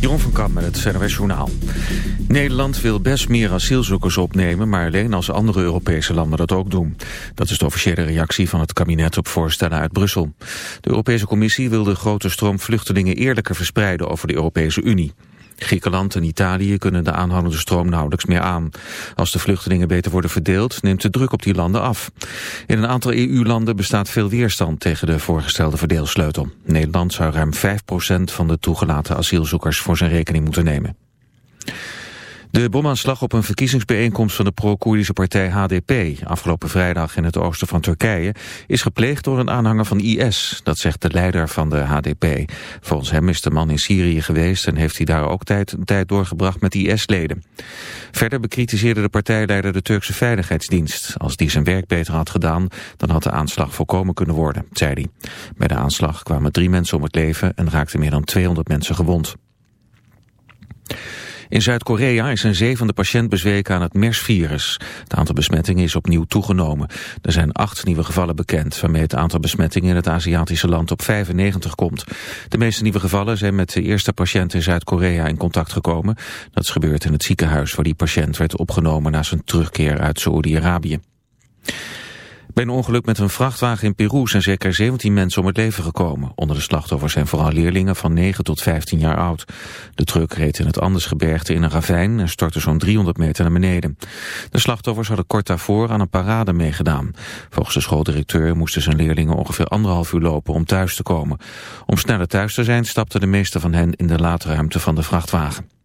Jeroen van Kamp met het CNRS Journaal. Nederland wil best meer asielzoekers opnemen... maar alleen als andere Europese landen dat ook doen. Dat is de officiële reactie van het kabinet op voorstellen uit Brussel. De Europese Commissie wil de grote stroom vluchtelingen eerlijker verspreiden over de Europese Unie. Griekenland en Italië kunnen de aanhoudende stroom nauwelijks meer aan. Als de vluchtelingen beter worden verdeeld, neemt de druk op die landen af. In een aantal EU-landen bestaat veel weerstand tegen de voorgestelde verdeelsleutel. Nederland zou ruim 5% van de toegelaten asielzoekers voor zijn rekening moeten nemen. De bomaanslag op een verkiezingsbijeenkomst van de pro-Koerdische partij HDP afgelopen vrijdag in het oosten van Turkije is gepleegd door een aanhanger van IS. Dat zegt de leider van de HDP. Volgens hem is de man in Syrië geweest en heeft hij daar ook tijd, tijd doorgebracht met IS-leden. Verder bekritiseerde de partijleider de Turkse Veiligheidsdienst. Als die zijn werk beter had gedaan, dan had de aanslag voorkomen kunnen worden, zei hij. Bij de aanslag kwamen drie mensen om het leven en raakten meer dan 200 mensen gewond. In Zuid-Korea is een zevende patiënt bezweken aan het MERS-virus. Het aantal besmettingen is opnieuw toegenomen. Er zijn acht nieuwe gevallen bekend, waarmee het aantal besmettingen in het Aziatische land op 95 komt. De meeste nieuwe gevallen zijn met de eerste patiënt in Zuid-Korea in contact gekomen. Dat is gebeurd in het ziekenhuis waar die patiënt werd opgenomen na zijn terugkeer uit Saoedi-Arabië. Bij een ongeluk met een vrachtwagen in Peru zijn zeker 17 mensen om het leven gekomen. Onder de slachtoffers zijn vooral leerlingen van 9 tot 15 jaar oud. De truck reed in het Andesgebergte in een ravijn en stortte zo'n 300 meter naar beneden. De slachtoffers hadden kort daarvoor aan een parade meegedaan. Volgens de schooldirecteur moesten zijn leerlingen ongeveer anderhalf uur lopen om thuis te komen. Om sneller thuis te zijn stapten de meeste van hen in de laadruimte van de vrachtwagen.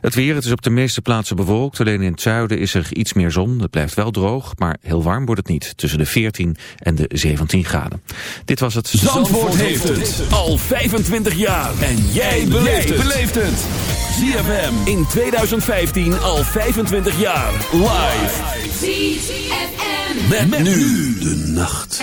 Het weer, het is op de meeste plaatsen bewolkt. Alleen in het zuiden is er iets meer zon. Het blijft wel droog, maar heel warm wordt het niet. Tussen de 14 en de 17 graden. Dit was het... Zandvoort, heeft het al 25 jaar. En jij beleeft het. ZFM in 2015 al 25 jaar. Live. ZFM. met nu de nacht.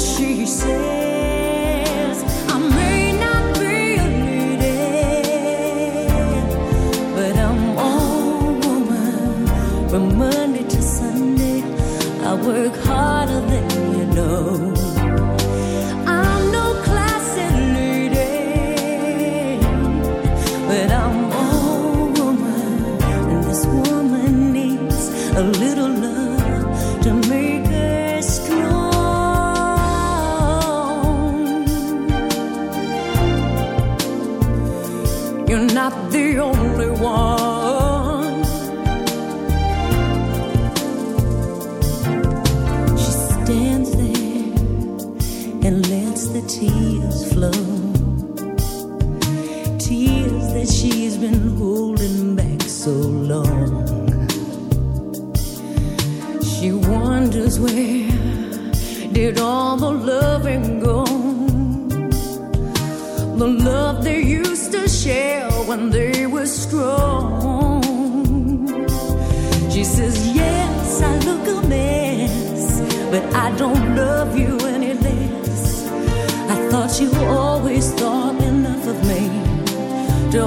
she says, I may not be a lady, but I'm all woman from Monday to Sunday. I work hard. only one. don't love you any less. I thought you always thought enough of me to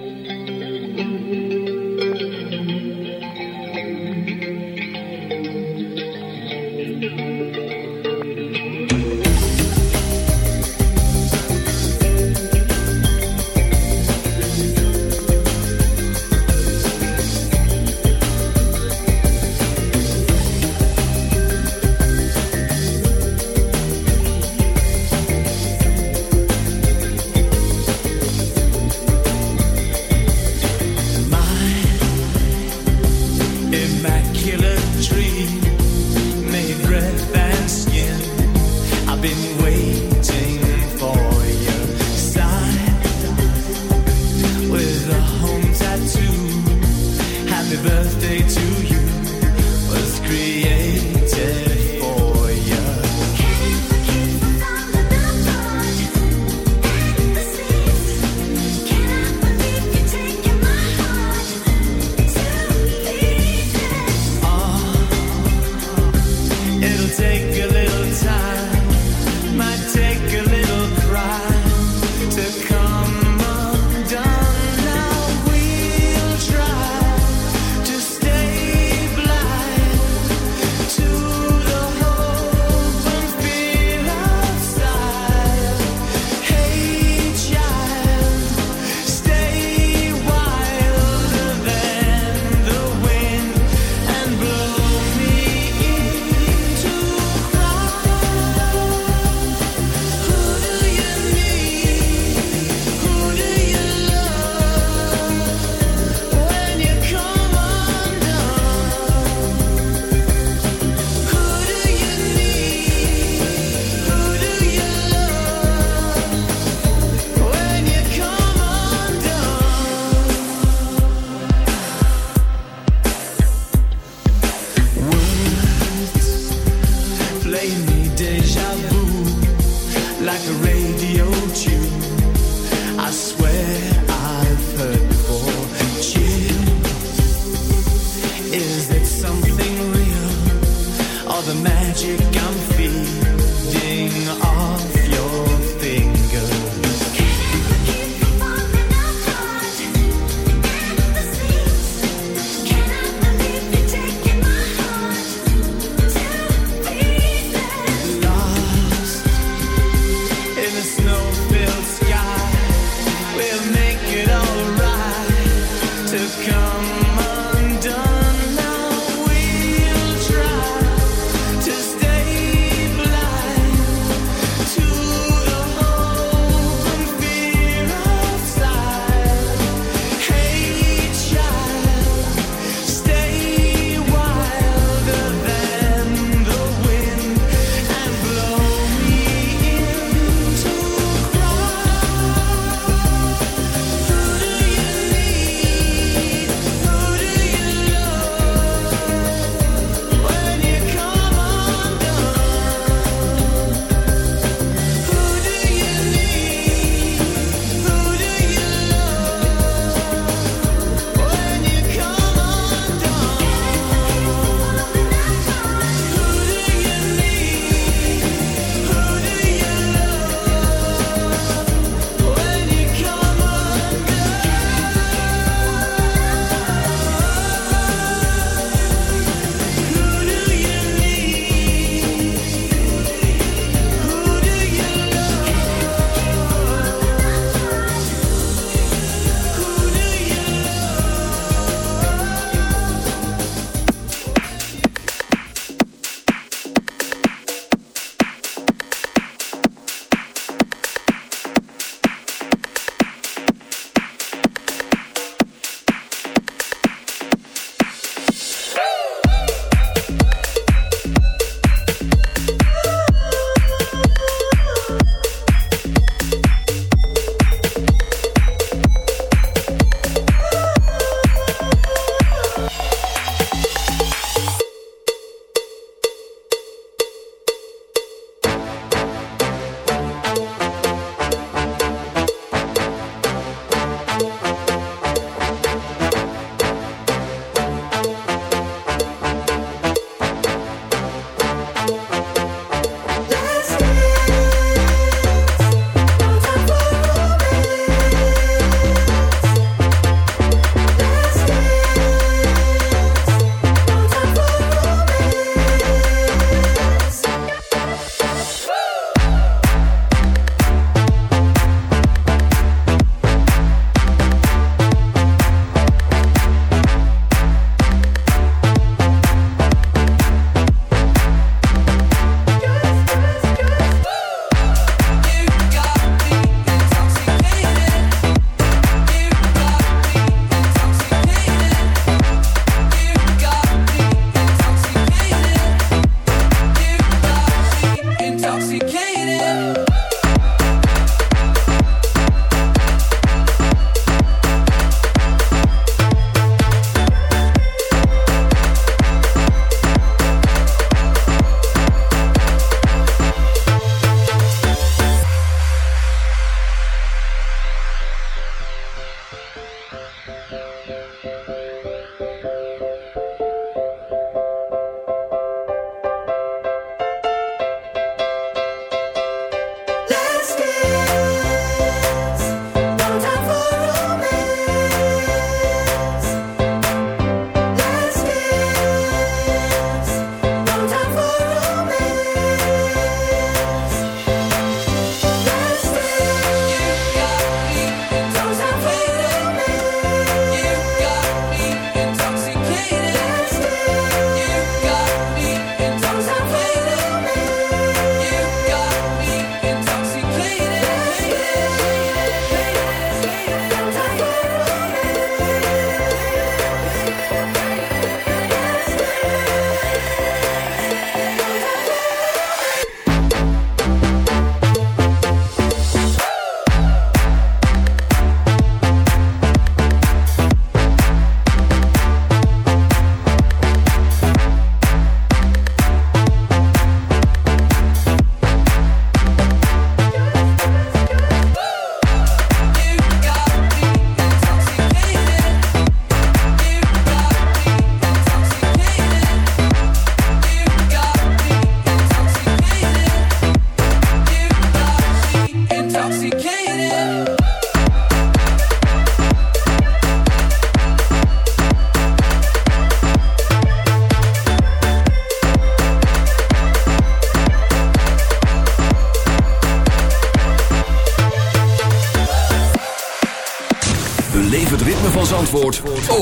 birthday to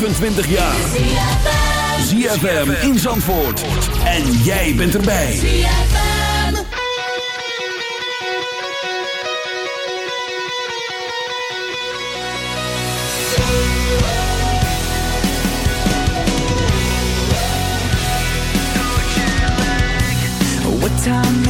25 jaar. ZFM in Zandvoort. En jij bent erbij. What time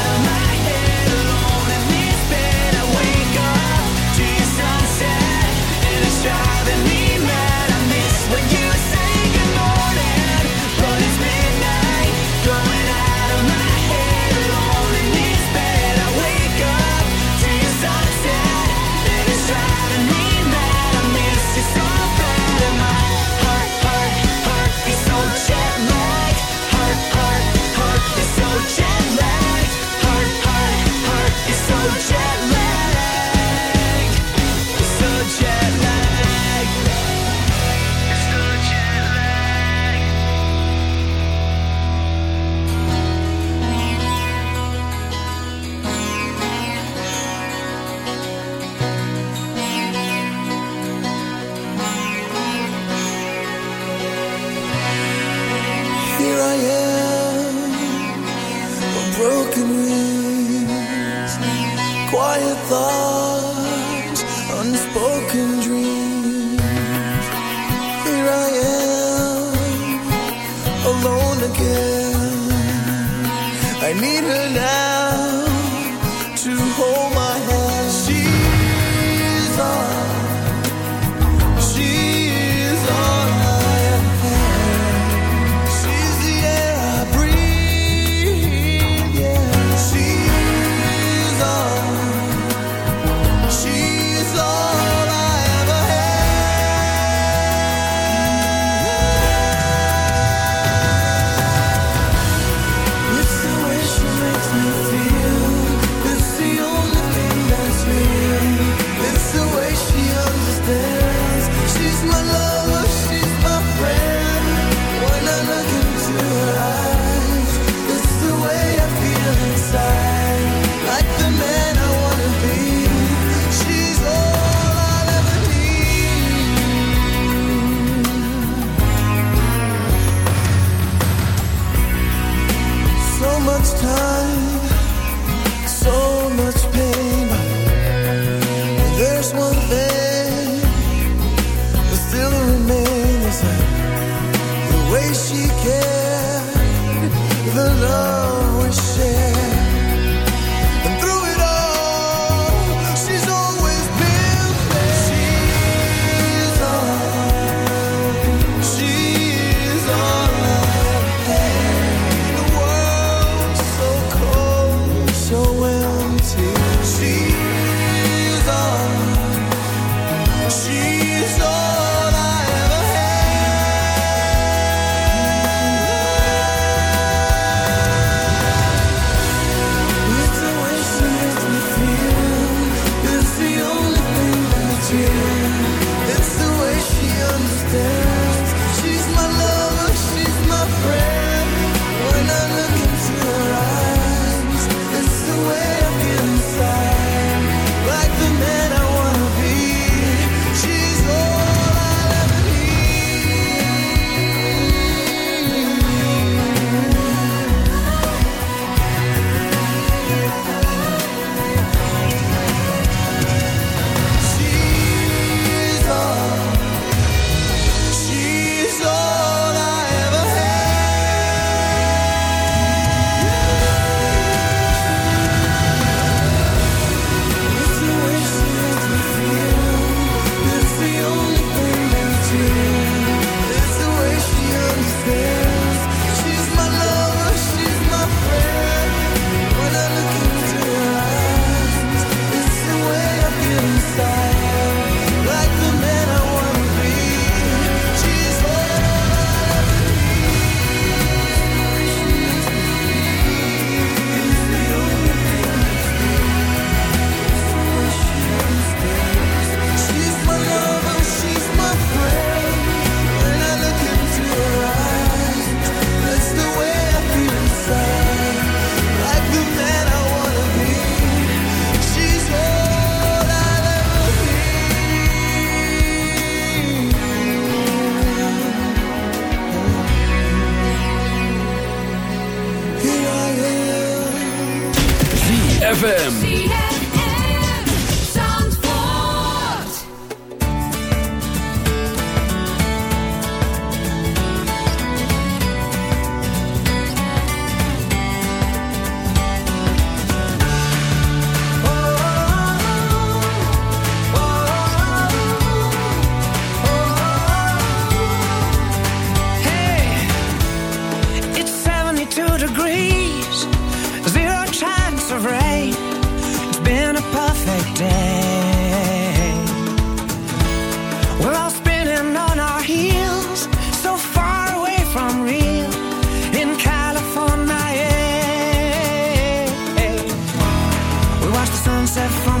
Sunset from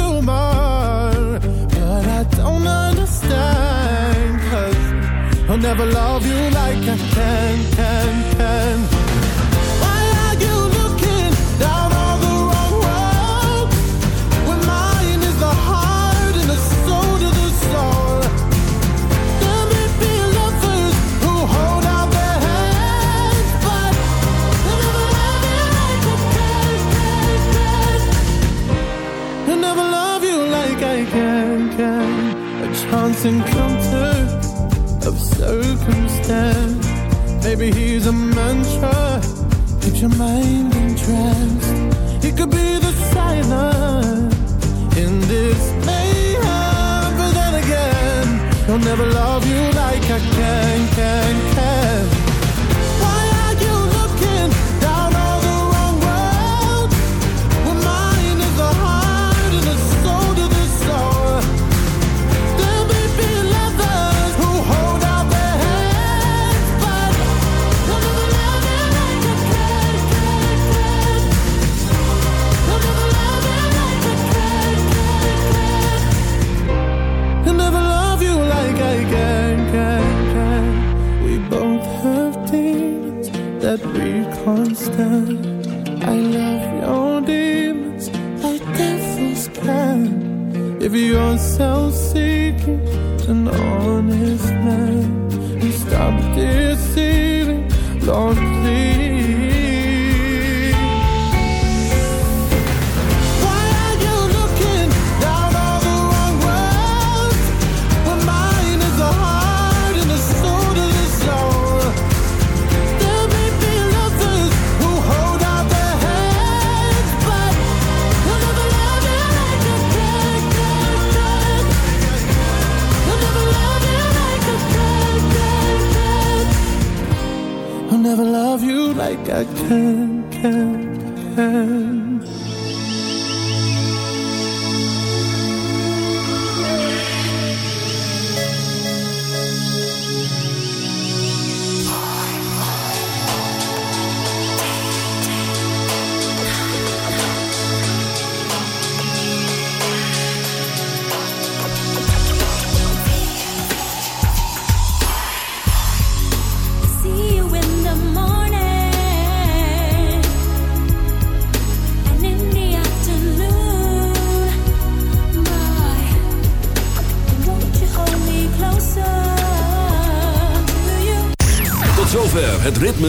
Maybe he's a mantra. Keep your mind that we can't stand. I love your demons like devils can. If you're self-seeking, an honest man, you stop deceiving, Lord. her.